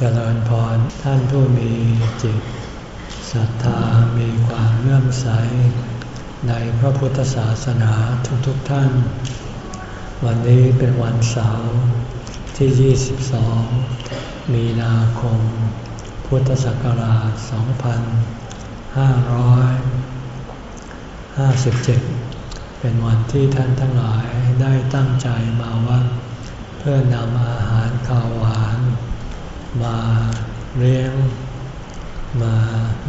เจริญพรท่านผู้มีจิตศรัทธามีความเลื่อมใส ในพระพุทธศาสนาทุกๆทท่าน วันนี้เป็นวันเสาร์ที่ 22 มีนาคม พุทธศักราช 2557 เป็นวันที่ท่านทั้งหลายได้ตั้งใจมาวัดเพื่อนำอาหารข้าวหวาน มาเลี้ยง มา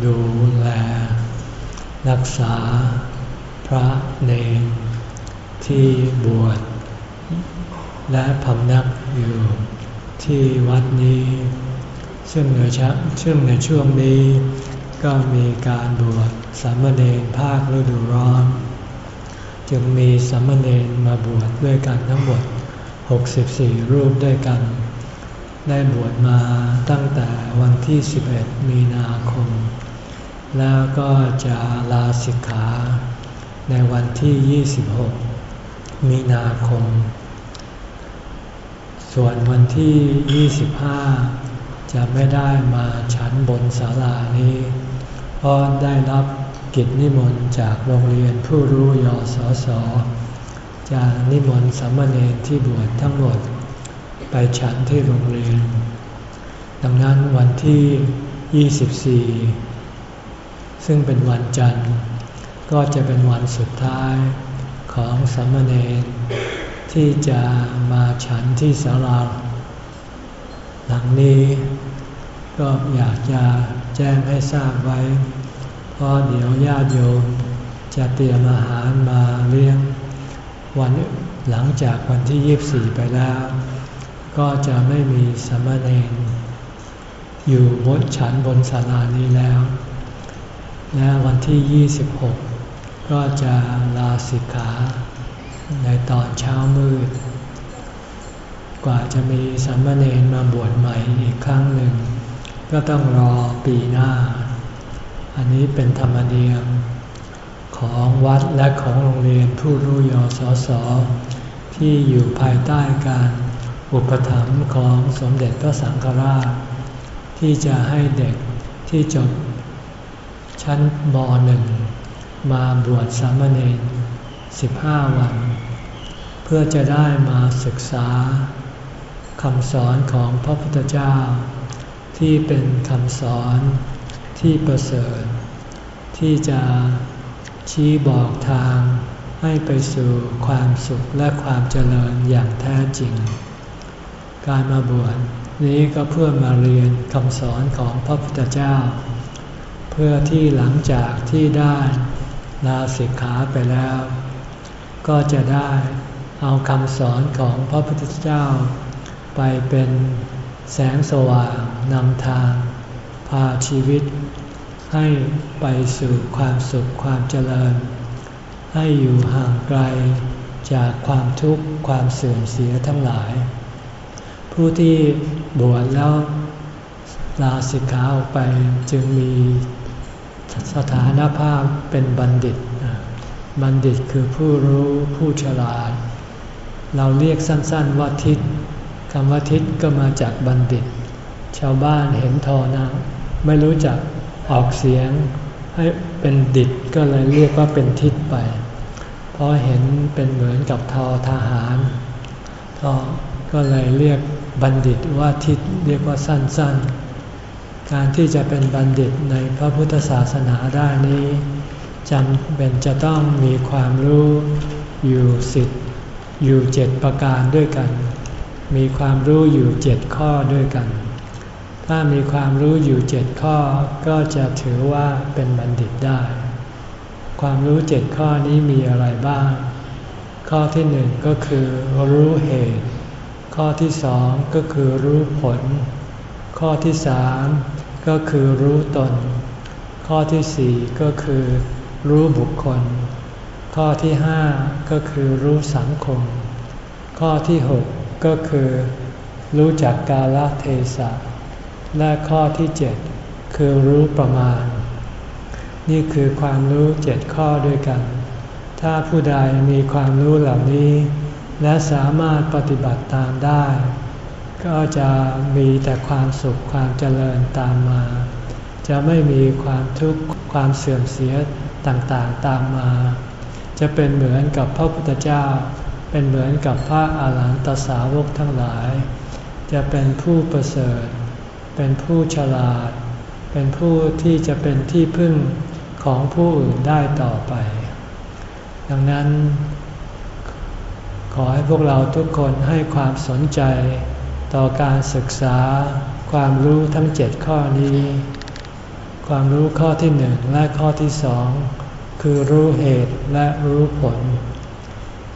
ดูแล รักษาพระเนรที่บวชและพำนักอยู่ที่วัดนี้ ซึ่งในช่วงในช่วงนี้ก็มีการบวชสามเณรภาคฤดูร้อน จึงมีสามเณรมาบวชด้วยกันทั้งหมด 64 รูปด้วยกัน ได้บวชมาตั้งแต่วันที่ 11 มีนาคม แล้วก็จะลาสิกขา ในวันที่ 26 มีนาคม ส่วนวันที่ 25 จะไม่ได้มาฉันบนศาลานี้ เพราะได้รับกิจนิมนต์จากโรงเรียนผู้รู้ยศสจะนิมนต์สามเณรที่บวชทั้งหมด ไปฉันที่โรงเรียน ดังนั้นวันที่ 24 ซึ่งเป็นวันจันทร์ ก็จะเป็นวันสุดท้ายของสามเณรที่จะมาฉันที่ศาลาหลังนี้ก็อยากจะแจ้งให้ทราบไว้ เพราะเดี๋ยวญาติโยมจะเตรียมอาหารมาเลี้ยงวันหลังจากวันที่ 24 ไปแล้ว ก็จะไม่มีสมณเณรอยู่บนฉันบนศาลานี้แล้ว และวันที่ 26 ก็จะลาสิกขาในตอนเช้ามืด กว่าจะมีสมณเณรมาบวชใหม่อีกครั้งหนึ่ง ก็ต้องรอปีหน้า อันนี้เป็นธรรมเนียมของวัดและของโรงเรียนผู้รู้ยศสที่อยู่ภายใต้การ อุปถัมภ์ของสมเด็จพระสังฆราช ที่จะให้เด็กที่จบชั้นมหนึ่งมาบวชสามเณร15 วัน เพื่อจะได้มาศึกษาคำสอนของพระพุทธเจ้า ที่เป็นคำสอนที่ประเสริฐ ที่จะชี้บอกทางให้ไปสู่ความสุขและความเจริญอย่างแท้จริง การมาบวชนี้ก็เพื่อมาเรียนคำสอนของพระพุทธเจ้า เพื่อที่หลังจากที่ได้ลาสิกขาไปแล้ว ก็จะได้เอาคำสอนของพระพุทธเจ้า ไปเป็นแสงสว่างนำทาง พาชีวิต ให้ไปสู่ความสุขความเจริญ ให้อยู่ห่างไกลจากความทุกข์ความเสื่อมเสียทั้งหลาย ผู้ที่บวชแล้วลาสิกขาออกไปจึงมีสถานภาพเป็นบัณฑิต บัณฑิตคือผู้รู้ผู้ฉลาด เราเรียกสั้นๆว่าทิศคำว่าทิศก็มาจากบัณฑิต ชาวบ้านเห็นทอนะไม่รู้จักออกเสียงให้เป็นดิตก็เลยเรียกว่าเป็นทิศไป เพราะเห็นเป็นเหมือนกับทอทหารทอก็เลยเรียก บัณฑิตว่าทิศเรียกว่าสั้นๆ การที่จะเป็นบัณฑิตในพระพุทธศาสนาได้นี้จำเป็นจะต้องมีความรู้อยู่สิทธิ์อยู่เจ็ดประการด้วยกัน มีความรู้อยู่เจ็ดข้อด้วยกัน ถ้ามีความรู้อยู่เจ็ดข้อก็จะถือว่าเป็นบัณฑิตได้ ความรู้เจ็ดข้อนี้มีอะไรบ้าง ข้อที่หนึ่งก็คือรู้เหตุ ข้อที่สองก็คือรู้ผล ข้อที่สามก็คือรู้ตน ข้อที่สี่ก็คือรู้บุคคล ข้อที่ห้าก็คือรู้สังคม ข้อที่หกก็คือรู้จักกาลเทศะ และข้อที่เจ็ดคือรู้ประมาณ นี่คือความรู้เจ็ดข้อด้วยกัน ถ้าผู้ใดมีความรู้เหล่านี้ และสามารถปฏิบัติตามได้ ก็จะมีแต่ความสุขความเจริญตามมา จะไม่มีความทุกข์ความเสื่อมเสียต่างๆตามมา จะเป็นเหมือนกับพระพุทธเจ้า เป็นเหมือนกับพระอาหารหันตสาวกทั้งหลาย จะเป็นผู้ประเสริฐ เป็นผู้ฉลาด เป็นผู้ที่จะเป็นที่พึ่งของผู้อื่นได้ต่อไป ดังนั้น อให้พวกเราทุกคนให้ความสนใจ ต่อการศึกษา ความรู้ทั้งเจ็ดข้อนี้ ความรู้ข้อที่หนึ่งและข้อที่สองคือรู้เหตุและรู้ผล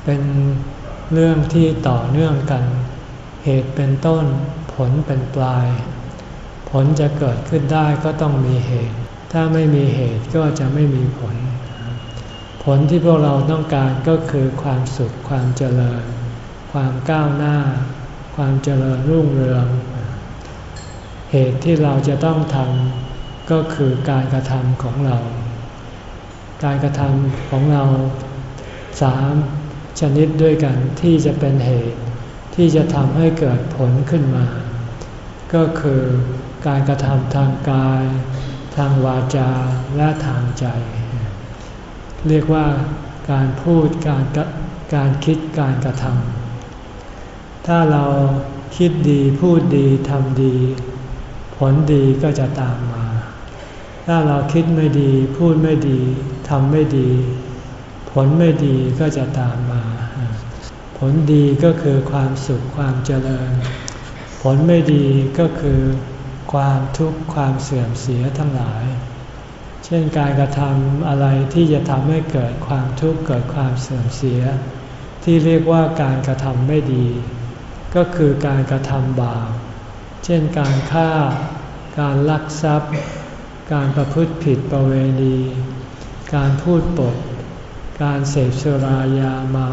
เป็นเรื่องที่ต่อเนื่องกัน เหตุเป็นต้นผลเป็นปลาย ผลจะเกิดขึ้นได้ก็ต้องมีเหตุ ถ้าไม่มีเหตุก็จะไม่มีผล ผลที่พวกเราต้องการก็คือความสุขความเจริญ ความก้าวหน้า ความเจริญรุ่งเรือง เหตุที่เราจะต้องทำก็คือการกระทำของเรา การกระทำของเราสามชนิดด้วยกันที่จะเป็นเหตุ ที่จะทำให้เกิดผลขึ้นมา ก็คือการกระทำทางกาย ทางวาจาและทางใจ เรียกว่าการพูดการการคิดการกระทำถ้าเราคิดดีพูดดีทำดี ผลดีก็จะตามมา ถ้าเราคิดไม่ดี พูดไม่ดีทำไม่ดี ผลไม่ดีก็จะตามมา ผลดีก็คือความสุขความเจริญ ผลไม่ดีก็คือความทุกข์ความเสื่อมเสียทั้งหลาย เช่นการกระทำอะไรที่จะทำให้เกิดความทุกข์เกิดความเสื่อมเสีย ที่เรียกว่าการกระทำไม่ดี ก็คือการกระทำบาปเช่นการฆ่า การลักทรัพย์ การประพฤติผิดประเวณี การพูดปด การเสพสุรายาเมา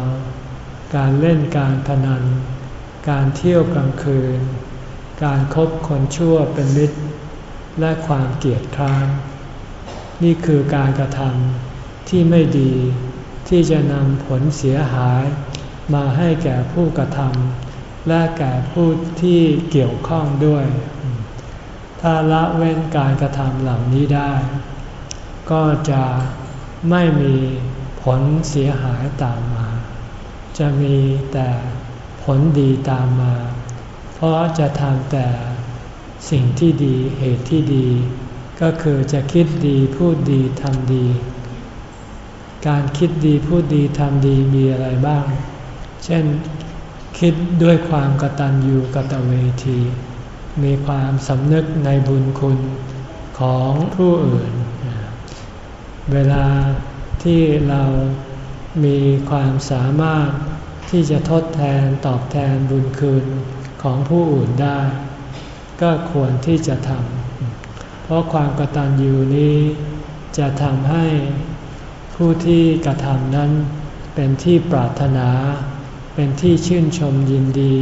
การเล่นการพนัน การเที่ยวกลางคืน การครบคนชั่วเป็นมิตร และความเกลียดคร้าน นี่คือการกระทำที่ไม่ดีที่จะนำผลเสียหาย มาให้แก่ผู้กระทำและแก่ผู้ที่เกี่ยวข้องด้วย ถ้าละเว้นการกระทำเหล่านี้ได้ ก็จะไม่มีผลเสียหายตามมา จะมีแต่ผลดีตามมา เพราะจะทำแต่สิ่งที่ดีเหตุที่ดี ก็คือจะคิดดีพูดดีทำดี การคิดดีพูดดีทำดีมีอะไรบ้าง เช่นคิดด้วยความกตัญญูกตเวที มีความสำนึกในบุญคุณของผู้อื่น เวลาที่เรามีความสามารถที่จะทดแทนตอบแทนบุญคืนของผู้อื่นได้ ก็ควรที่จะทำ ราะความกตัญญูนี้จะทำให้ผู้ที่กระทำนั้นเป็นที่ปรารถนา เป็นที่ชื่นชมยินดี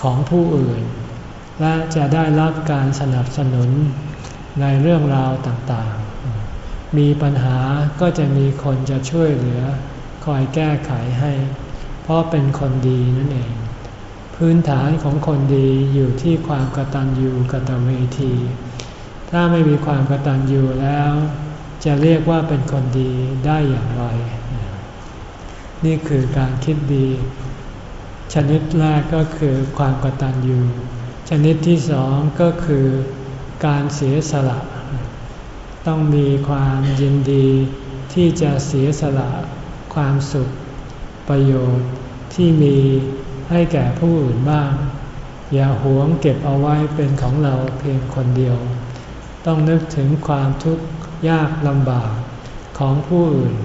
ของผู้อื่น และจะได้รับการสนับสนุนในเรื่องราวต่างๆ มีปัญหาก็จะมีคนจะช่วยเหลือ คอยแก้ไขให้ เพราะเป็นคนดีนั่นเอง พื้นฐานของคนดีอยู่ที่ความกตัญญูกตเวที ถ้าไม่มีความกตัญญูแล้ว จะเรียกว่าเป็นคนดีได้อย่างไร นี่คือการคิดดี ชนิดแรกก็คือความกตัญญู ชนิดที่สองก็คือการเสียสละ ต้องมีความยินดีที่จะเสียสละความสุข ประโยชน์ที่มีให้แก่ผู้อื่นบ้าง อย่าหวงเก็บเอาไว้เป็นของเราเพียงคนเดียว ต้องนึกถึงความทุกข์ยากลำบากของผู้อื่น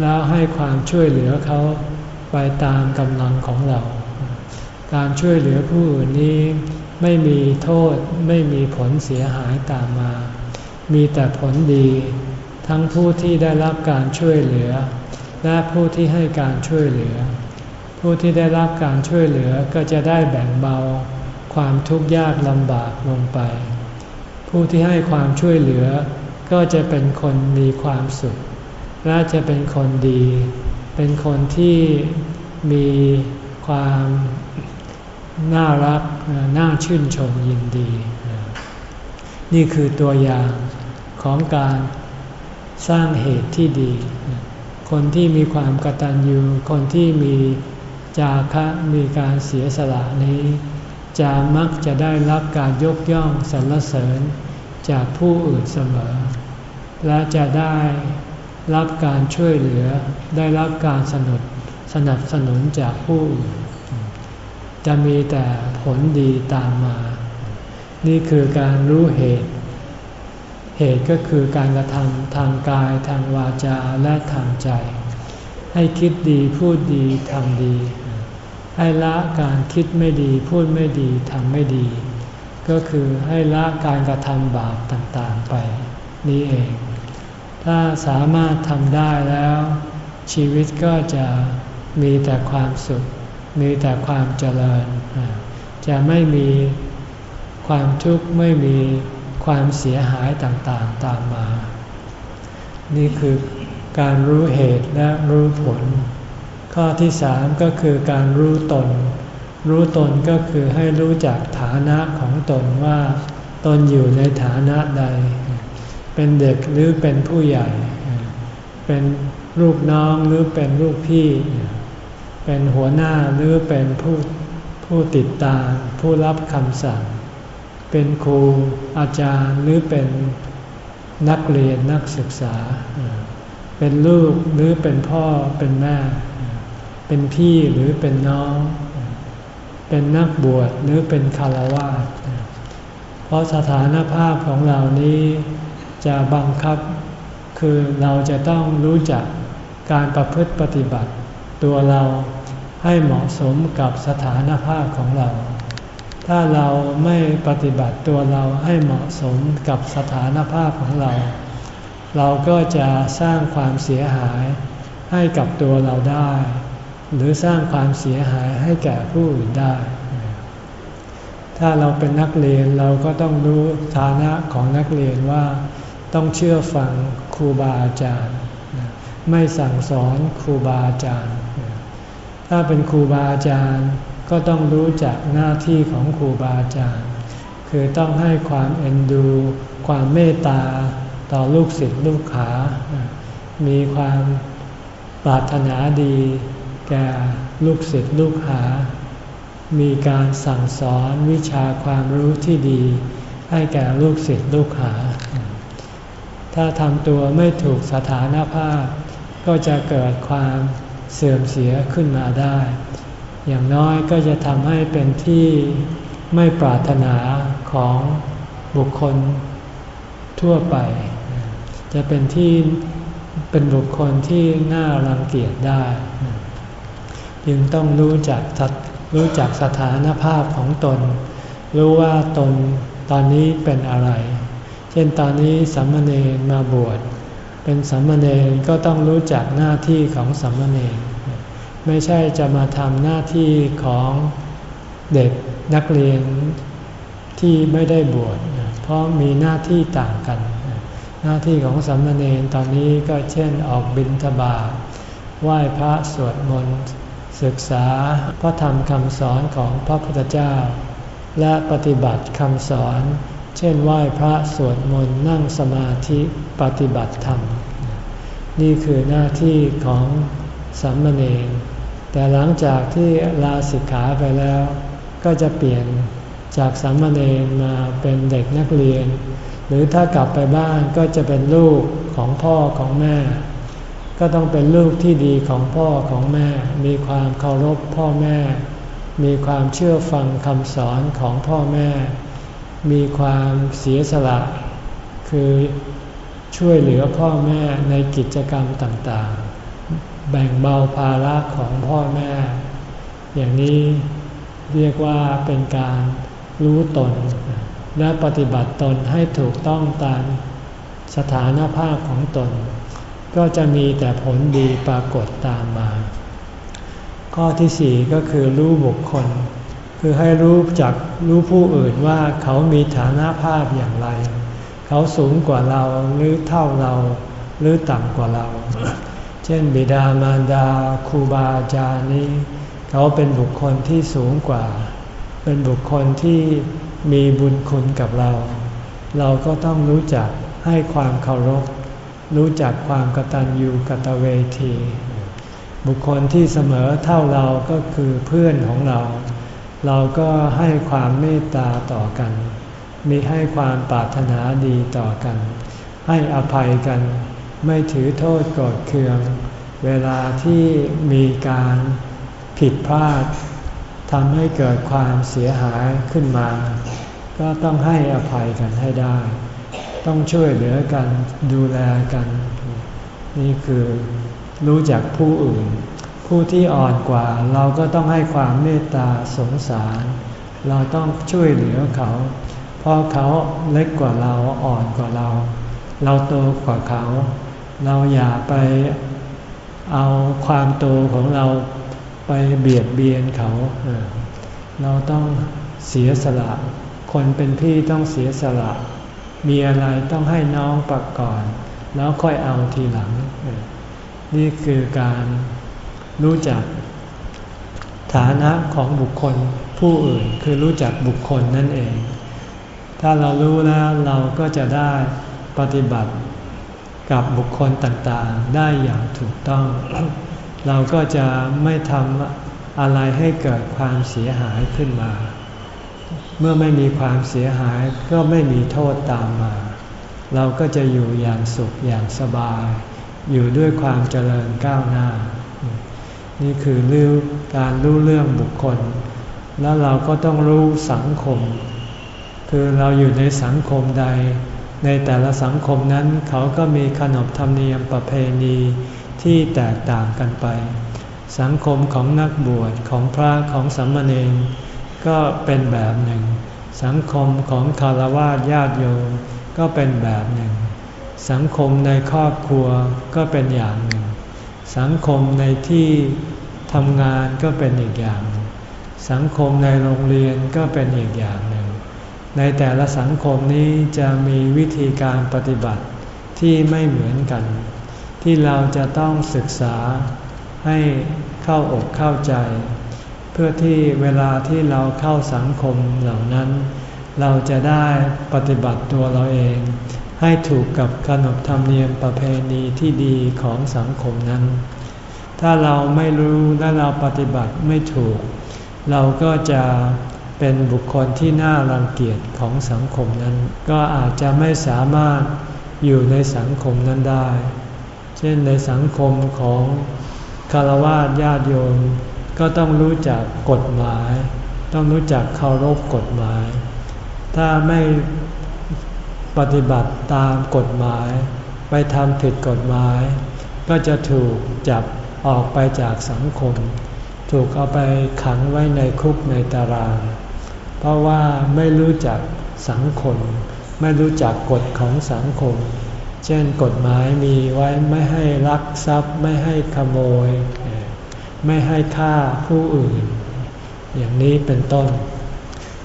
แล้วให้ความช่วยเหลือเขาไปตามกำลังของเรา การช่วยเหลือผู้อื่นนี้ไม่มีโทษไม่มีผลเสียหายตามมา มีแต่ผลดี ทั้งผู้ที่ได้รับการช่วยเหลือ และผู้ที่ให้การช่วยเหลือ ผู้ที่ได้รับการช่วยเหลือก็จะได้แบ่งเบา ความทุกข์ยากลำบากลงไป ผู้ที่ให้ความช่วยเหลือ ก็จะเป็นคนมีความสุข และจะเป็นคนดี เป็นคนที่มีความน่ารักน่าชื่นชมยินดี นี่คือตัวอย่างของการสร้างเหตุที่ดี คนที่มีความกตัญญูคนที่มีจาคะมีการเสียสละนี้ จะมักจะได้รับการยกย่องสรรเสริญจากผู้อื่นเสมอ และจะได้รับการช่วยเหลือ ได้รับการสนุดสนับสนุนจากผู้อื่น จะมีแต่ผลดีตามมา นี่คือการรู้เหตุ เหตุก็คือการกระทำทางกายทางวาจาและทางใจ ให้คิดดีพูดดีทำดี ให้ละการคิดไม่ดี พูดไม่ดีทำไม่ดี ก็คือให้ละการกระทำบาปต่างๆไป นี่เอง ถ้าสามารถทำได้แล้ว ชีวิตก็จะมีแต่ความสุข มีแต่ความเจริญ จะไม่มีความทุกข์ไม่มีความเสียหายต่างๆตามมา นี่คือการรู้เหตุและรู้ผล ข้อที่สามก็คือการรู้ตน รู้ตนก็คือให้รู้จักฐานะของตนว่า ตนอยู่ในฐานะใด เป็นเด็กหรือเป็นผู้ใหญ่ เป็นลูกน้องหรือเป็นลูกพี่ เป็นหัวหน้าหรือเป็นผู้ผู้ติดตามผู้รับคำสั่ง เป็นครูอาจารย์หรือเป็นนักเรียนนักศึกษา เป็นลูกหรือเป็นพ่อเป็นแม่ เป็นพี่หรือเป็นน้อง เป็นนักบวชหรือเป็นคารวะเพราะสถานภาพของเรานี้จะบังคับคือเราจะต้องรู้จักการประพฤติปฏิบัติ ตัวเราให้เหมาะสมกับสถานภาพของเรา ถ้าเราไม่ปฏิบัติตัวเราให้เหมาะสมกับสถานภาพของเรา เราก็จะสร้างความเสียหายให้กับตัวเราได้ หรือสร้างความเสียหายให้แก่ผู้อื่นได้ ถ้าเราเป็นนักเรียนเราก็ต้องรู้ฐานะของนักเรียนว่า ต้องเชื่อฟังครูบาอาจารย์ ไม่สั่งสอนครูบาอาจารย์ ถ้าเป็นครูบาอาจารย์ก็ต้องรู้จักหน้าที่ของครูบาอาจารย์ คือต้องให้ความเอ็นดู ความเมตตาต่อลูกศิษย์ลูกขามีความปรารถนาดี แก่ลูกศิษย์ลูกหา มีการสั่งสอนวิชาความรู้ที่ดี ให้แก่ลูกศิษย์ลูกหา ถ้าทำตัวไม่ถูกสถานภาพ ก็จะเกิดความเสื่อมเสียขึ้นมาได้ อย่างน้อยก็จะทำให้เป็นที่ไม่ปรารถนาของบุคคลทั่วไป จะเป็นที่เป็นบุคคลที่น่ารังเกียจได้ จึงต้องรู้จักรู้จักสถานภาพของตน รู้ว่าตนตอนนี้เป็นอะไร เช่นตอนนี้สัมมเนรมาบวช เป็นสัมมเนรก็ต้องรู้จักหน้าที่ของสัมมเนรไม่ใช่จะมาทำหน้าที่ของเด็กนักเรียนที่ไม่ได้บวช เพราะมีหน้าที่ต่างกัน หน้าที่ของสัมมเนรตอนนี้ก็เช่นออกบิณฑบาตไหว้พระสวดมนต์ ศึกษาพระธรรมคำสอนของพระพุทธเจ้า และปฏิบัติคำสอน เช่นไหว้พระสวดมนต์นั่งสมาธิปฏิบัติธรรม นี่คือหน้าที่ของสัมมเนรแต่หลังจากที่ลาสิกขาไปแล้ว ก็จะเปลี่ยนจากสัมมเนรมาเป็นเด็กนักเรียน หรือถ้ากลับไปบ้านก็จะเป็นลูกของพ่อของแม่ ก็ต้องเป็นลูกที่ดีของพ่อของแม่ มีความเคารพพ่อแม่ มีความเชื่อฟังคำสอนของพ่อแม่ มีความเสียสละ คือช่วยเหลือพ่อแม่ในกิจกรรมต่างๆ แบ่งเบาภาระของพ่อแม่ อย่างนี้เรียกว่าเป็นการรู้ตน และปฏิบัติตนให้ถูกต้องตามสถานภาพของตน ก็จะมีแต่ผลดีปรากฏตามมา ข้อที่สี่ก็คือรู้บุคคล คือให้รู้จักรู้ผู้อื่นว่าเขามีฐานะภาพอย่างไร เขาสูงกว่าเราหรือเท่าเรา หรือต่ำกว่าเรา เช่น บิดามารดาครูบาอาจารย์นี้ เขาเป็นบุคคลที่สูงกว่า เป็นบุคคลที่มีบุญคุณกับเรา เราก็ต้องรู้จักให้ความเคารพ รู้จักความกตัญญูกตเวที บุคคลที่เสมอเท่าเราก็คือเพื่อนของเรา เราก็ให้ความเมตตาต่อกัน มีให้ความปรารถนาดีต่อกัน ให้อภัยกัน ไม่ถือโทษกดเคือง เวลาที่มีการผิดพลาดทำให้เกิดความเสียหายขึ้นมา ก็ต้องให้อภัยกันให้ได้ ต้องช่วยเหลือกันดูแลกัน นี่คือรู้จักผู้อื่น ผู้ที่อ่อนกว่าเราก็ต้องให้ความเมตตาสงสาร เราต้องช่วยเหลือเขา เพราะเขาเล็กกว่าเราอ่อนกว่าเรา เราโตกว่าเขา เราอย่าไปเอาความโตของเราไปเบียดเบียนเขา เราต้องเสียสละ คนเป็นพี่ต้องเสียสละ มีอะไรต้องให้น้องปักก่อน แล้วค่อยเอาทีหลัง นี่คือการรู้จักฐานะของบุคคลผู้อื่นคือรู้จักบุคคลนั่นเอง ถ้าเรารู้แล้วเราก็จะได้ปฏิบัติกับบุคคลต่างๆ ได้อย่างถูกต้อง เราก็จะไม่ทำอะไรให้เกิดความเสียหายขึ้นมา เมื่อไม่มีความเสียหายก็ไม่มีโทษตามมา เราก็จะอยู่อย่างสุขอย่างสบาย อยู่ด้วยความเจริญก้าวหน้า นี่คือเรื่องการรู้เรื่องบุคคล แล้วเราก็ต้องรู้สังคม คือเราอยู่ในสังคมใด ในแต่ละสังคมนั้นเขาก็มีขนบธรรมเนียมประเพณีที่แตกต่างกันไป สังคมของนักบวชของพระของสัมมาเนร ก็เป็นแบบหนึ่ง สังคมของคารวะญาติโยมก็เป็นแบบหนึ่ง สังคมในครอบครัวก็เป็นอย่างหนึ่ง สังคมในที่ทำงานก็เป็นอีกอย่างสังคมในโรงเรียนก็เป็นอีกอย่างหนึ่ง ในแต่ละสังคมนี้จะมีวิธีการปฏิบัติที่ไม่เหมือนกัน ที่เราจะต้องศึกษาให้เข้าอกเข้าใจ เพื่อที่เวลาที่เราเข้าสังคมเหล่านั้น เราจะได้ปฏิบัติตัวเราเอง ให้ถูกกับขนบธรรมเนียมประเพณีที่ดีของสังคมนั้น ถ้าเราไม่รู้และเราปฏิบัติไม่ถูก เราก็จะเป็นบุคคลที่น่ารังเกียจของสังคมนั้น ก็อาจจะไม่สามารถอยู่ในสังคมนั้นได้ เช่นในสังคมของคารวะญาติโยม ก็ต้องรู้จักกฎหมาย ต้องรู้จักเคารพกฎหมาย ถ้าไม่ปฏิบัติตามกฎหมาย ไปทำผิดกฎหมาย ก็จะถูกจับออกไปจากสังคม ถูกเอาไปขังไว้ในคุกในตาราง เพราะว่าไม่รู้จักสังคม ไม่รู้จักกฎของสังคม เช่นกฎหมายมีไว้ไม่ให้ลักทรัพย์ไม่ให้ขโมย ไม่ให้ฆ่าผู้อื่น อย่างนี้เป็นต้น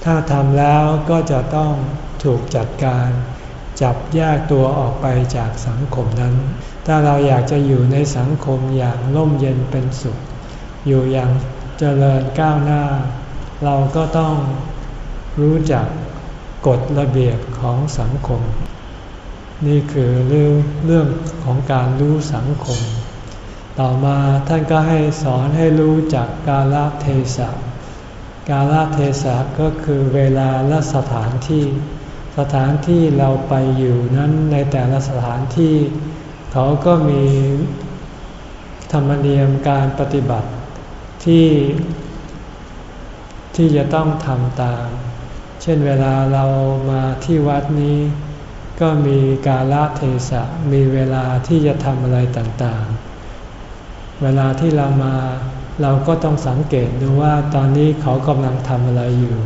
ถ้าทำแล้วก็จะต้องถูกจัดการ จับแยกตัวออกไปจากสังคมนั้น ถ้าเราอยากจะอยู่ในสังคมอย่างร่มเย็นเป็นสุข อยู่อย่างเจริญก้าวหน้า เราก็ต้องรู้จักกฎระเบียบของสังคม นี่คือเรื่องเรื่องของการรู้สังคม ต่อมาท่านก็ให้สอนให้รู้จักกาลเทศะ กาลเทศะก็คือเวลาและสถานที่ สถานที่เราไปอยู่นั้นในแต่ละสถานที่ เขาก็มีธรรมเนียมการปฏิบัติที่ที่จะต้องทำตาม เช่นเวลาเรามาที่วัดนี้ ก็มีกาลเทศะมีเวลาที่จะทำอะไรต่างๆ เวลาที่เรามาเราก็ต้องสังเกตดูว่าตอนนี้เขากำลังทำอะไรอยู่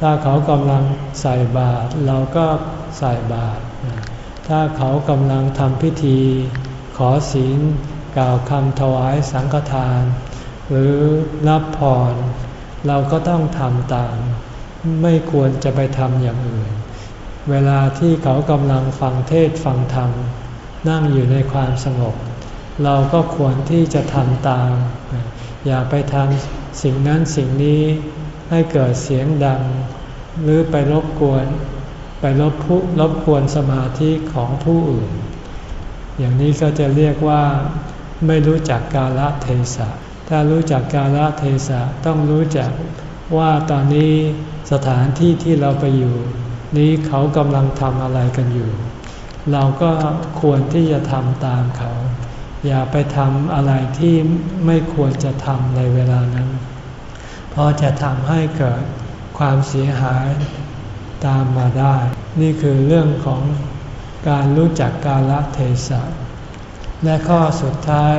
ถ้าเขากำลังใส่บาตรเราก็ใส่บาตร ถ้าเขากำลังทำพิธี ขอศีลกล่าวคำถวายสังฆทาน หรือรับพร เราก็ต้องทำตาม ไม่ควรจะไปทำอย่างอื่น เวลาที่เขากำลังฟังเทศฟังธรรม นั่งอยู่ในความสงบ เราก็ควรที่จะทำตาม อย่าไปทำสิ่งนั้นสิ่งนี้ให้เกิดเสียงดัง หรือไปรบกวน ไปรบผู้รบกวนสมาธิของผู้อื่น อย่างนี้ก็จะเรียกว่า ไม่รู้จักกาลเทศะ ถ้ารู้จักกาลเทศะต้องรู้จักว่าตอนนี้สถานที่ที่เราไปอยู่ นี้เขากำลังทำอะไรกันอยู่ เราก็ควรที่จะทำตามเขา อย่าไปทำอะไรที่ไม่ควรจะทำในเวลานั้น เพราะจะทำให้เกิดความเสียหายตามมาได้ นี่คือเรื่องของการรู้จักกาลเทศะ และข้อสุดท้าย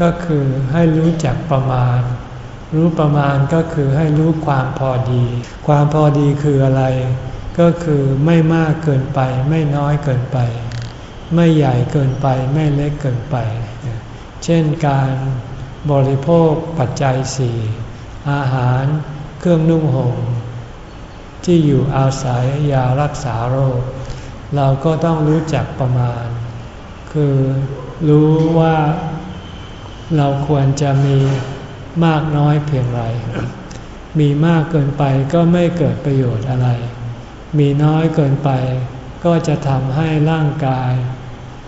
ก็คือให้รู้จักประมาณ รู้ประมาณก็คือให้รู้ความพอดี ความพอดีคืออะไร ก็คือไม่มากเกินไปไม่น้อยเกินไป ไม่ใหญ่เกินไปไม่เล็กเกินไป เช่นการบริโภคปัจจัยสี่อาหารเครื่องนุ่งห่มที่อยู่อาศัยยารักษาโรค เราก็ต้องรู้จักประมาณ คือรู้ว่าเราควรจะมีมากน้อยเพียงไร มีมากเกินไปก็ไม่เกิดประโยชน์อะไร มีน้อยเกินไปก็จะทำให้ร่างกาย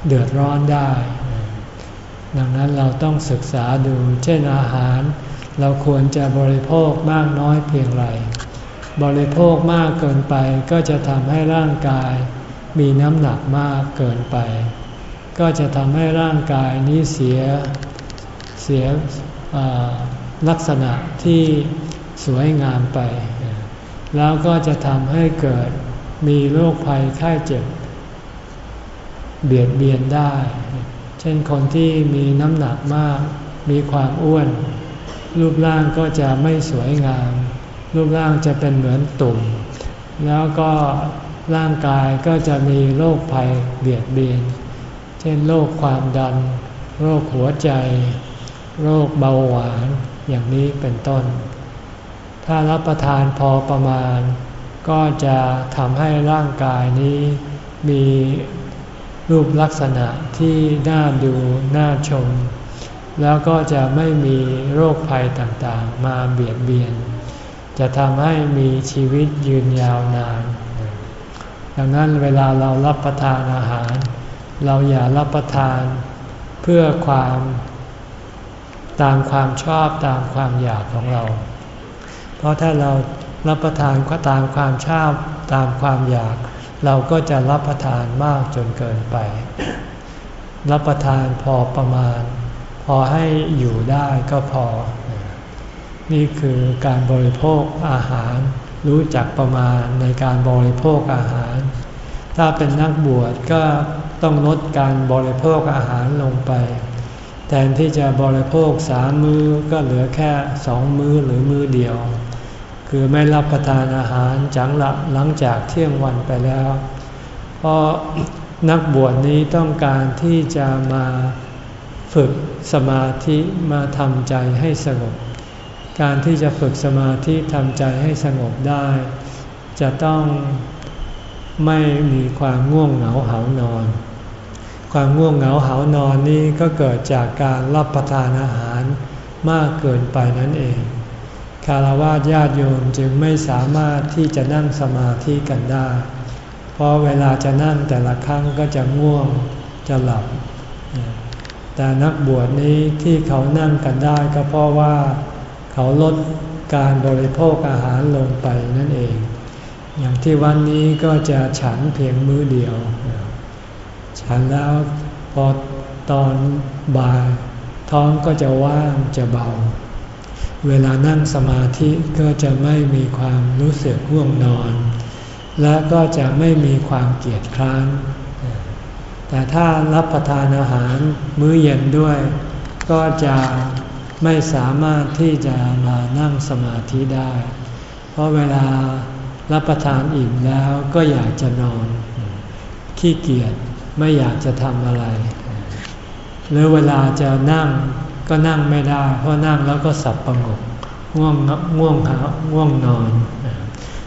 เดือดร้อนได้ ดังนั้นเราต้องศึกษาดู เช่นอาหาร เราควรจะบริโภคมากน้อยเพียงไร บริโภคมากเกินไปก็จะทำให้ร่างกายมีน้ำหนักมากเกินไป ก็จะทำให้ร่างกายนี้เสียเสียลักษณะที่สวยงามไป แล้วก็จะทำให้เกิดมีโรคภัยไข้เจ็บ เบียดเบียนได้ เช่นคนที่มีน้ำหนักมาก มีความอ้วน รูปร่างก็จะไม่สวยงาม รูปร่างจะเป็นเหมือนตุ่ม แล้วก็ร่างกายก็จะมีโรคภัยเบียดเบียน เช่นโรคความดัน โรคหัวใจ โรคเบาหวาน อย่างนี้เป็นต้น ถ้ารับประทานพอประมาณ ก็จะทำให้ร่างกายนี้มี รูปลักษณะที่น่าดูน่าชม แล้วก็จะไม่มีโรคภัยต่างๆ มาเบียดเบียน จะทำให้มีชีวิตยืนยาวนาน ดังนั้นเวลาเรารับประทานอาหาร เราอย่ารับประทานเพื่อความตามความชอบตามความอยากของเรา เพราะถ้าเรารับประทานก็ตามความชอบตามความอยาก เราก็จะรับประทานมากจนเกินไป รับประทานพอประมาณ พอให้อยู่ได้ก็พอ นี่คือการบริโภคอาหาร รู้จักประมาณในการบริโภคอาหาร ถ้าเป็นนักบวชก็ต้องลดการบริโภคอาหารลงไป แทนที่จะบริโภคสามมือ้อก็เหลือแค่สองมื้อหรือมื้อเดียว คือไม่รับประทานอาหารจังละหลังจากเที่ยงวันไปแล้ว เพราะนักบวชนี้ต้องการที่จะมาฝึกสมาธิมาทำใจให้สงบ การที่จะฝึกสมาธิทำใจให้สงบได้ จะต้องไม่มีความง่วงเหงาเหานอน ความง่วงเหงาเหานอนนี้ก็เกิดจากการรับประทานอาหารมากเกินไปนั่นเอง คารวะญาติโยมจึงไม่สามารถที่จะนั่งสมาธิกันได้ เพราะเวลาจะนั่งแต่ละครั้งก็จะง่วงจะหลับ แต่นักบวชนี้ที่เขานั่งกันได้ก็เพราะว่าเขาลดการบริโภคอาหารลงไปนั่นเอง อย่างที่วันนี้ก็จะฉันเพียงมื้อเดียว ฉันแล้วพอตอนบ่ายท้องก็จะว่างจะเบา เวลานั่งสมาธิก็จะไม่มีความรู้สึกห่วงนอน และก็จะไม่มีความเกียดคร้าน แต่ถ้ารับประทานอาหารมื้อเย็นด้วย ก็จะไม่สามารถที่จะมานั่งสมาธิได้ เพราะเวลารับประทานอิ่มแล้วก็อยากจะนอน ขี้เกียจไม่อยากจะทำอะไร หรือเวลาจะนั่ง ก็นั่งไม่ได้ เพราะนั่งแล้วก็สับประงกง่วงง่วงหาง่วงนอน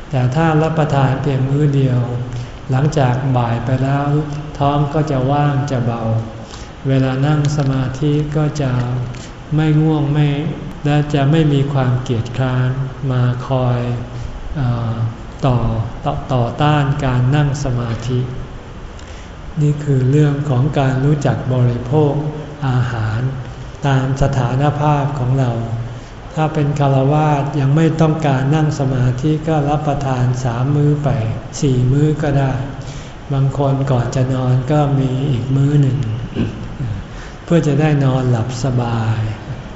แต่ถ้ารับประทานเพียงมื้อเดียว หลังจากบ่ายไปแล้วท้องก็จะว่างจะเบา เวลานั่งสมาธิก็จะไม่ง่วงไม่และจะไม่มีความเกียจคร้านมาคอยอต่อต่อต่อต้านการนั่งสมาธิ นี่คือเรื่องของการรู้จักบริโภคอาหาร ตามสถานภาพของเรา ถ้าเป็นคารวาสยังไม่ต้องการนั่งสมาธิก็รับประทานสามมื้อไปสี่มื้อก็ได้ บางคนก่อนจะนอนก็มีอีกมื้อหนึ่ง เพื่อจะได้นอนหลับสบาย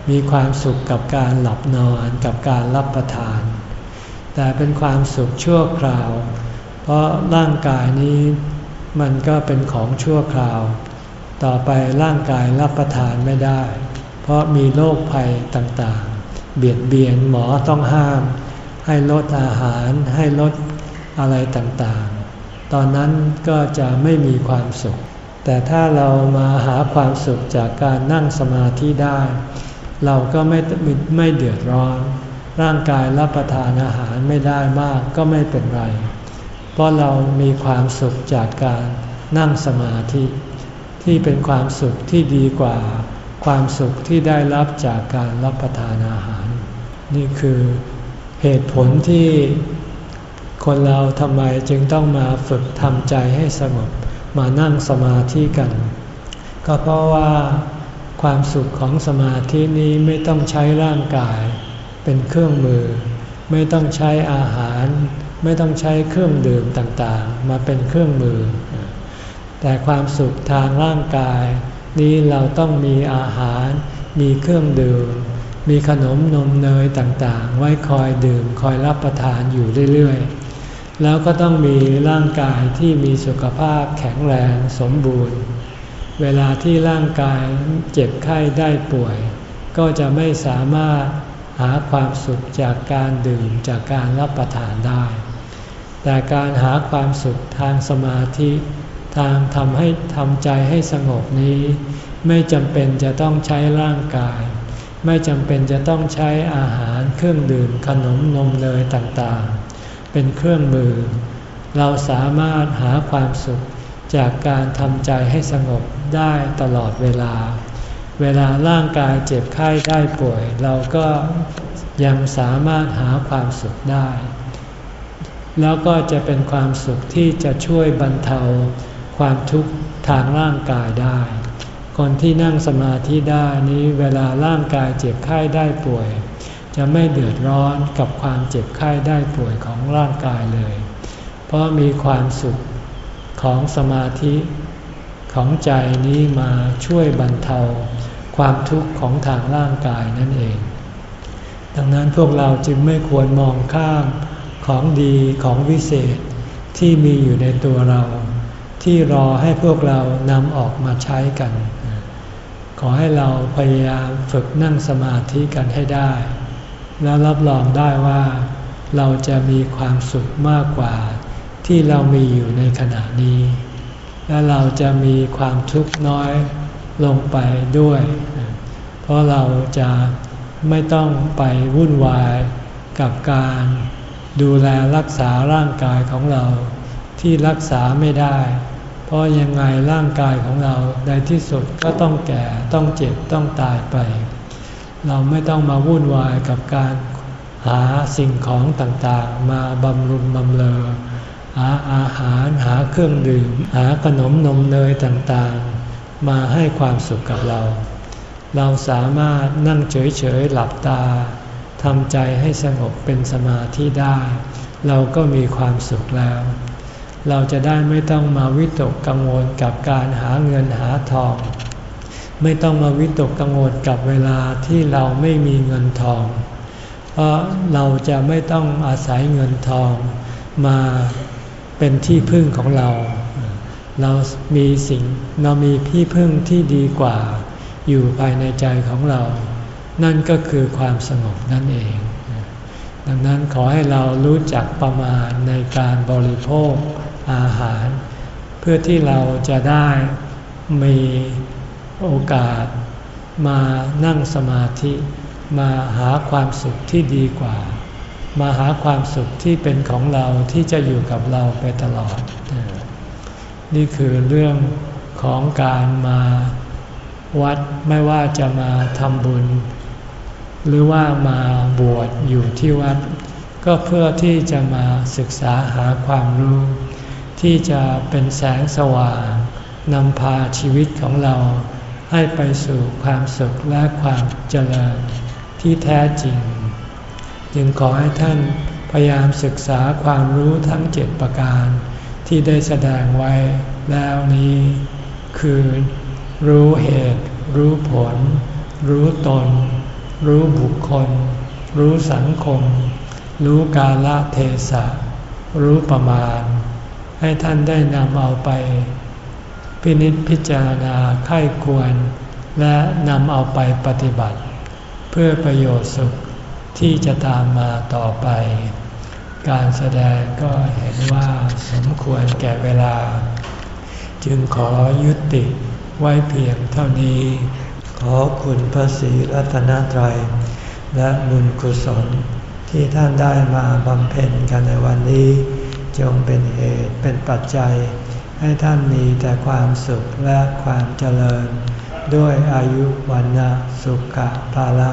มีความสุขกับการหลับนอนกับการรับประทาน แต่เป็นความสุขชั่วคราว เพราะร่างกายนี้มันก็เป็นของชั่วคราว ต่อไปร่างกายรับประทานไม่ได้ ราะมีโรคภัยต่างๆ เบียดเบียนหมอต้องห้าม ให้ลดอาหารให้ลดอะไรต่างๆ ตอนนั้นก็จะไม่มีความสุข แต่ถ้าเรามาหาความสุขจากการนั่งสมาธิได้ เราก็ไม่ไม่เดือดร้อน ร่างกายรับประทานอาหารไม่ได้มากก็ไม่เป็นไร เพราะเรามีความสุขจากการนั่งสมาธิ ที่เป็นความสุขที่ดีกว่า ความสุขที่ได้รับจากการรับประทานอาหาร นี่คือเหตุผลที่คนเราทำไมจึงต้องมาฝึกทำใจให้สงบมานั่งสมาธิกัน ก็เพราะว่าความสุขของสมาธินี้ไม่ต้องใช้ร่างกาย เป็นเครื่องมือ ไม่ต้องใช้อาหาร ไม่ต้องใช้เครื่องดื่มต่างๆ มาเป็นเครื่องมือ แต่ความสุขทางร่างกาย นี้เราต้องมีอาหาร มีเครื่องดื่ม มีขนมนมเนยต่างๆ ไว้คอยดื่มคอยรับประทานอยู่เรื่อยๆ แล้วก็ต้องมีร่างกายที่มีสุขภาพแข็งแรงสมบูรณ์ เวลาที่ร่างกายเจ็บไข้ได้ป่วย ก็จะไม่สามารถหาความสุขจากการดื่มจากการรับประทานได้ แต่การหาความสุขทางสมาธิ ทางทำให้ทำใจให้สงบนี้ ไม่จำเป็นจะต้องใช้ร่างกาย ไม่จำเป็นจะต้องใช้อาหารเครื่องดื่มขนมนมเนยต่างๆ เป็นเครื่องมือ เราสามารถหาความสุขจากการทำใจให้สงบได้ตลอดเวลา เวลาร่างกายเจ็บไข้ได้ป่วย เราก็ยังสามารถหาความสุขได้ แล้วก็จะเป็นความสุขที่จะช่วยบรรเทา ความทุกข์ทางร่างกายได้ คนที่นั่งสมาธิได้นี้เวลาร่างกายเจ็บไข้ได้ป่วย จะไม่เดือดร้อนกับความเจ็บไข้ได้ป่วยของร่างกายเลย เพราะมีความสุขของสมาธิของใจนี้มาช่วยบรรเทาความทุกข์ของทางร่างกายนั่นเอง ดังนั้นพวกเราจึงไม่ควรมองข้ามของดีของวิเศษที่มีอยู่ในตัวเรา ที่รอให้พวกเรานำออกมาใช้กัน ขอให้เราพยายามฝึกนั่งสมาธิกันให้ได้ แล้วรับรองได้ว่าเราจะมีความสุขมากกว่าที่เรามีอยู่ในขณะนี้ และเราจะมีความทุกข์น้อยลงไปด้วย เพราะเราจะไม่ต้องไปวุ่นวายกับการดูแลรักษาร่างกายของเราที่รักษาไม่ได้ เพราะยังไงร่างกายของเราในที่สุดก็ต้องแก่ต้องเจ็บต้องตายไป เราไม่ต้องมาวุ่นวายกับการหาสิ่งของต่างๆ มาบำรุงบำเรอหาอาหารหาเครื่องดื่ม หาขนมนมเนยต่างๆ มาให้ความสุขกับเรา เราสามารถนั่งเฉยๆหลับตาทำใจให้สงบเป็นสมาธิได้ เราก็มีความสุขแล้ว เราจะได้ไม่ต้องมาวิตกกังวลกับการหาเงินหาทอง ไม่ต้องมาวิตกกังวลกับเวลาที่เราไม่มีเงินทอง เพราะเราจะไม่ต้องอาศัยเงินทองมาเป็นที่พึ่งของเรา เรามีสิ่งเรามีที่พึ่งที่ดีกว่า อยู่ภายในใจของเรา นั่นก็คือความสงบนั่นเอง ดังนั้นขอให้เรารู้จักประมาณในการบริโภค อาหาร เพื่อที่เราจะได้มีโอกาส มานั่งสมาธิ มาหาความสุขที่ดีกว่า มาหาความสุขที่เป็นของเราที่จะอยู่กับเราไปตลอด นี่คือเรื่องของการมาวัดไม่ว่าจะมาทำบุญ หรือว่ามาบวชอยู่ที่วัด ก็เพื่อที่จะมาศึกษาหาความรู้ ที่จะเป็นแสงสว่างนำพาชีวิตของเรา ให้ไปสู่ความสุขและความเจริญที่แท้จริง จึงขอให้ท่านพยายามศึกษาความรู้ทั้งเจ็ดประการ ที่ได้แสดงไว้แล้วนี้ คือรู้เหตุ รู้ผล รู้ตน รู้บุคคล รู้สังคม รู้กาลเทศะ รู้ประมาณ ให้ท่านได้นำเอาไป พินิจพิจารณาไข้ควร และนำเอาไปปฏิบัติ เพื่อประโยชน์สุขที่จะตามมาต่อไป การแสดงก็เห็นว่าสมควรแก่เวลา จึงขอยุติไว้เพียงเท่านี้ ขอคุณพระศรีรัตนตรัย และบุญกุศลที่ท่านได้มาบำเพ็ญกันในวันนี้ จงเป็นเหตุเป็นปัจจัย ให้ท่านมีแต่ความสุขและความเจริญ ด้วยอายุวันนะสุขภาละ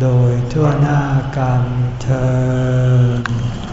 โดยทั่วหน้ากันเธอ